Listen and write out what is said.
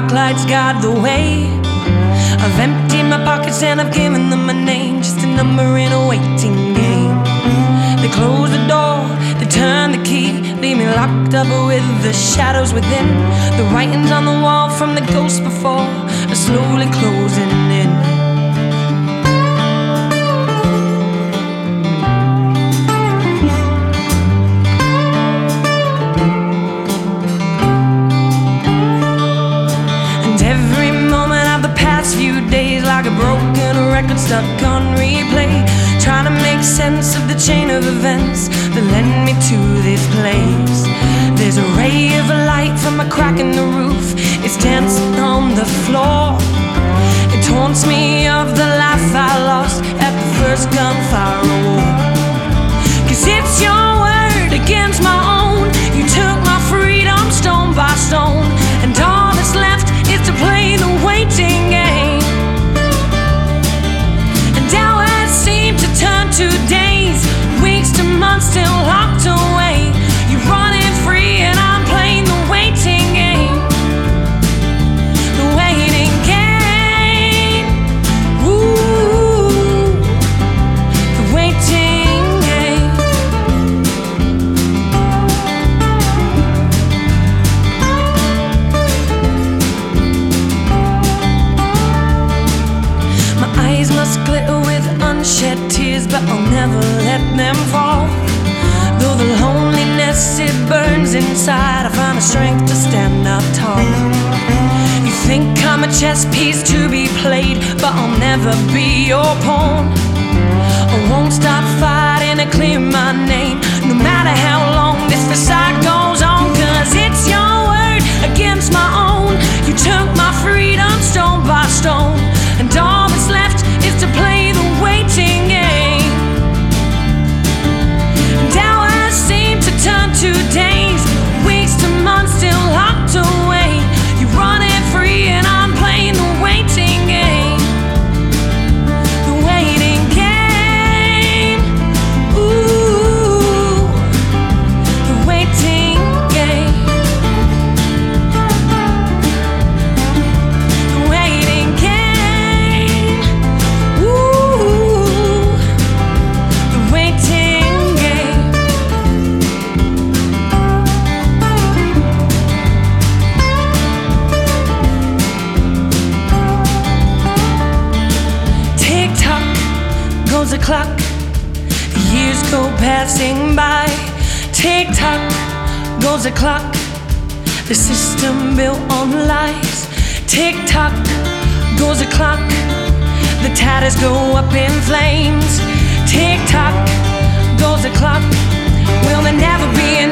dark lights guide the way. I've emptied my pockets and I've given them a name, just a number in a waiting game. They close the door, they turn the key, leave me locked up with the shadows within. The writings on the wall from the ghosts before are slowly closing in. Replay, trying to make sense of the chain of events that led me to this place. There's a ray of light from a crack in the roof, it's dancing on the floor. It taunts me of the life I lost at the first gunfire war. Unshed tears, but I'll never let them fall. Though the loneliness it burns inside, I find the strength to stand up tall. You think I'm a chess piece to be played, but I'll never be your pawn. I won't stop fighting clock. The years go passing by. Tick tock goes the clock. The system built on lies. Tick tock goes the clock. The tatters go up in flames. Tick tock goes the clock. Will there never be